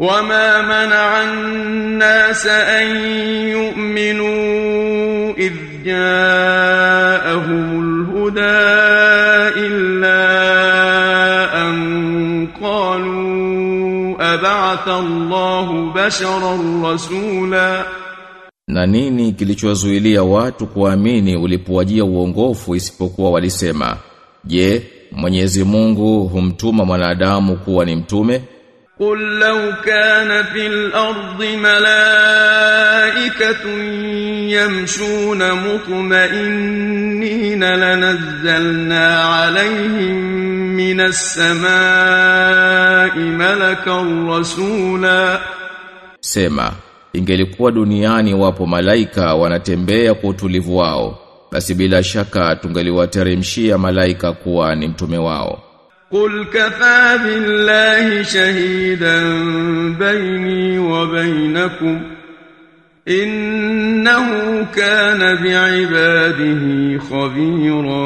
وما منع الناس أن يؤمنوا إذ جاءهم الهدى إلا أن قالوا أبعث الله بشرا رسولا Na nini kilichowazuilia watu kuamini ulipowajia uongofu isipokuwa walisema, Je, Mwenyezi Mungu humtuma mwanadamu kuwa ni mtume? قل لو كان في الأرض ملائكة يمشون مطمئنين لنزلنا عليهم من السماء ملكا رسولا Sema, ingelikuwa duniani wapo malaika wanatembea kwa utulivu wao, basi bila shaka tungeliwateremshia malaika kuwa ni mtume wao. قل كفى بالله شهيدا بيني وبينكم إنه كان بعباده خبيرا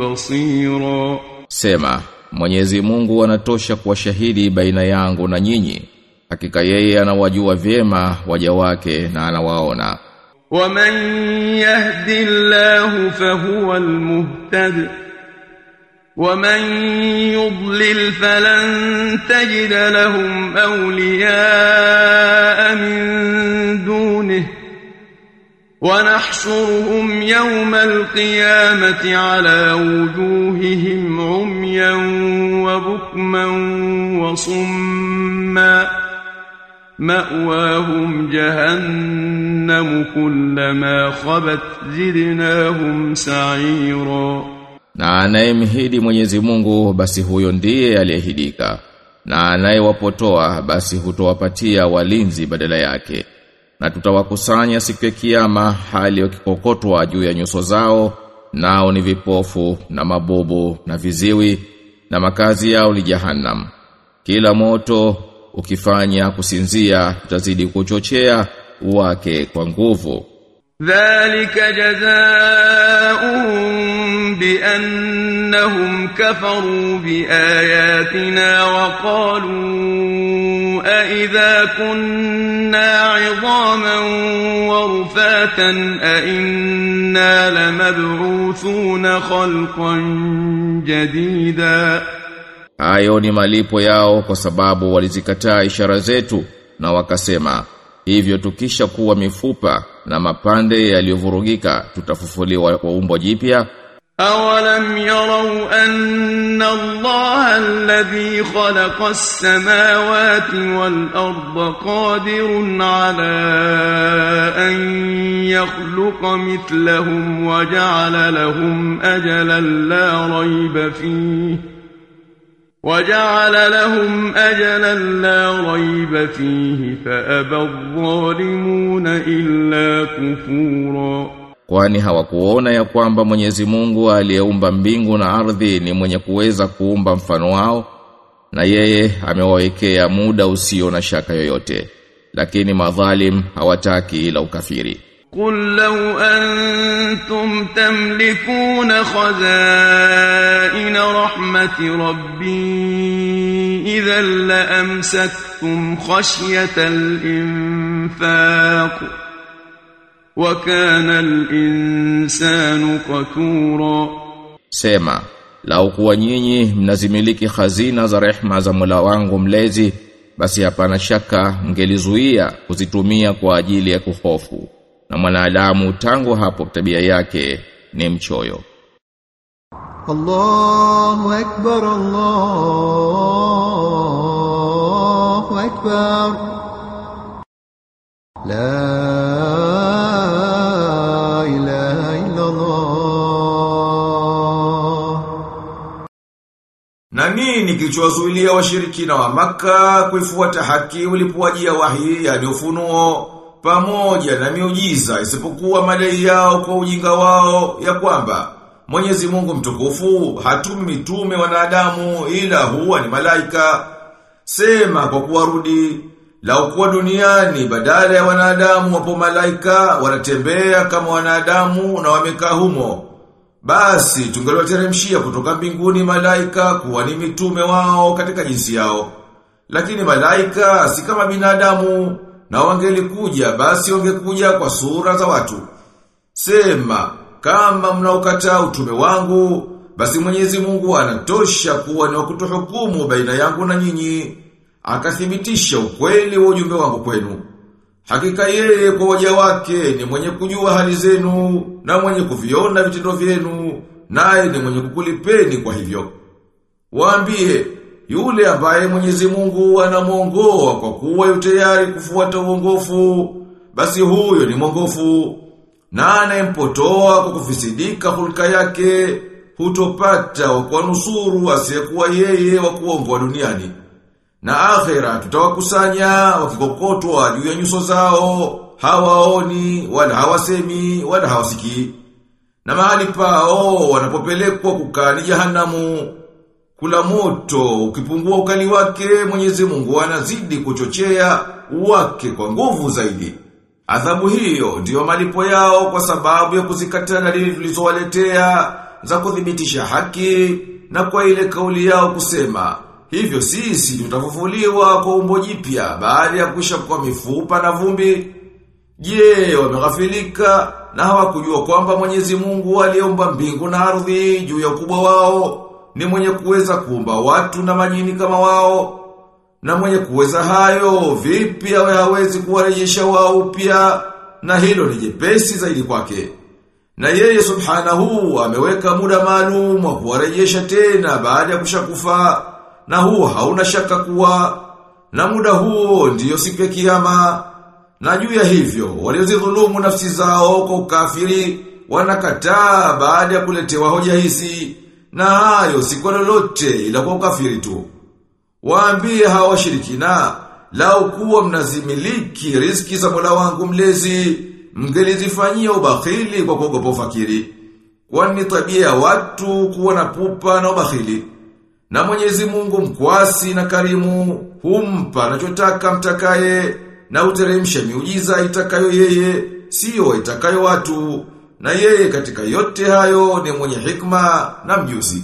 بصيرا Sema, Mwenyezi Mungu anatosha kuwa shahidi baina yangu na nyinyi. Hakika yeye anawajua vyema waja wake na anawaona. ومن يهد الله فهو المهتد ومن يضلل فلن تجد لهم أولياء من دونه ونحشرهم يوم القيامة على وجوههم عميا وبكما وصما مأواهم جهنم كلما خبت زدناهم سعيرا Na anayemhidi Mwenyezi Mungu basi huyo ndiye aliyehidika. Na anayewapotoa basi hutowapatia walinzi badala yake. Na tutawakusanya siku ya kiyama hali wakikokotwa juu ya nyuso zao nao ni vipofu na mabubu na viziwi na makazi yao ni jahannam. Kila moto ukifanya kusinzia tutazidi kuchochea wake kwa nguvu. ذلك جزاؤهم بأنهم كفروا بآياتنا وقالوا أئذا كنا عظاما ورفاتا أئنا لمبعوثون خلقا جديدا. Ni malipo yao kwa sababu walizikataa ishara zetu na wakasema hivyo tukisha kuwa mifupa na mapande yaliyovurugika tutafufuliwa kwa umbo jipya. أولم يروا أن الله الذي خلق السماوات والأرض قادر على أن يخلق مثلهم وجعل لهم أجلا لا ريب فيه وجعل لهم أجلا لا ريب فيه فأبى الظالمون إلا كفورا kwani hawakuona ya kwamba Mwenyezi Mungu aliyeumba mbingu na ardhi ni mwenye kuweza kuumba mfano wao na yeye amewawekea muda usio na shaka yoyote lakini madhalim hawataki ila ukafiri قل لو أنتم تملكون خزائن رحمة ربي إذا لأمسكتم خشية الإنفاق وكان الإنسان قتورا Sema, lau kuwa nyinyi mnazimiliki hazina za rehma za Mola wangu mlezi, basi hapana shaka mngelizuia kuzitumia kwa ajili ya kuhofu. na mwanadamu tangu hapo tabia yake ni mchoyo. Allahu akbar Allahu akbar. La ilaha illa Allah Na nini kilichowazuilia washirikina wa Makkah kuifuata haki ulipowajia wahi yani ufunuo? Pamoja na miujiza isipokuwa madai yao kwa ujinga wao ya kwamba Mwenyezi Mungu mtukufu hatumi mitume wanadamu ila huwa ni malaika sema kwa kuwarudi lau kuwa duniani badala ya wanadamu wapo malaika wanatembea kama wanadamu na wamekaa humo basi tungeliwateremshia kutoka mbinguni malaika kuwa ni mitume wao katika jinsi yao. Lakini malaika si kama binadamu na wangelikuja basi wangekuja kwa sura za watu. Sema, kama mnaokataa utume wangu, basi Mwenyezi Mungu anatosha kuwa ni wakutuhukumu baina yangu na nyinyi. Akathibitisha ukweli wa ujumbe wangu kwenu. Hakika yeye kwa waja wake ni mwenye kujua hali zenu na mwenye kuviona vitendo vyenu, naye ni mwenye kukulipeni kwa hivyo. Waambie, yule ambaye Mwenyezi Mungu anamuongoa kwa kuwa yutayari kufuata uongofu, basi huyo ni mwongofu. Na anayempotoa kwa kufisidika hulka yake, hutopata wa kuwanusuru asiyekuwa yeye wa kuongoa duniani. Na akhera tutawakusanya wakikokotwa juu ya nyuso zao, hawaoni, wala hawasemi, wala hawasikii. Na mahali pao wanapopelekwa kukaa ni jahanamu. Kula moto ukipungua ukali wake Mwenyezi Mungu anazidi kuchochea wake kwa nguvu zaidi. Adhabu hiyo ndiyo malipo yao kwa sababu ya kuzikataa dalili tulizowaletea za kuthibitisha haki na kwa ile kauli yao kusema hivyo sisi tutafufuliwa kwa umbo jipya baada ya kuisha kwa mifupa na vumbi. Je, wameghafilika na hawakujua kwamba Mwenyezi Mungu aliumba mbingu na ardhi juu ya ukubwa wao ni mwenye kuweza kuumba watu na majini kama wao na mwenye kuweza hayo vipi awe hawezi kuwarejesha wao upya? Na hilo ni jepesi zaidi kwake. Na yeye subhanahu ameweka muda maalum wa kuwarejesha tena baada ya kushakufa na huo hauna shaka kuwa na muda huo ndiyo siku ya kiyama. Na juu ya hivyo waliozidhulumu nafsi zao kwa ukafiri wanakataa baada ya kuletewa hoja hizi na hayo si kwa lolote ila kwa tu. Waambie hawa washirikina, lau kuwa mnazimiliki riziki za Mola wangu mlezi, mngelizifanyia ubakhili kwa kuogopa ufakiri. Kwani tabia ya watu kuwa na pupa na ubakhili. Na Mwenyezi Mungu mkwasi na karimu, humpa anachotaka mtakaye, na uteremsha miujiza itakayo yeye, sio itakayo watu. Na yeye katika yote hayo ni mwenye hikma na mjuzi.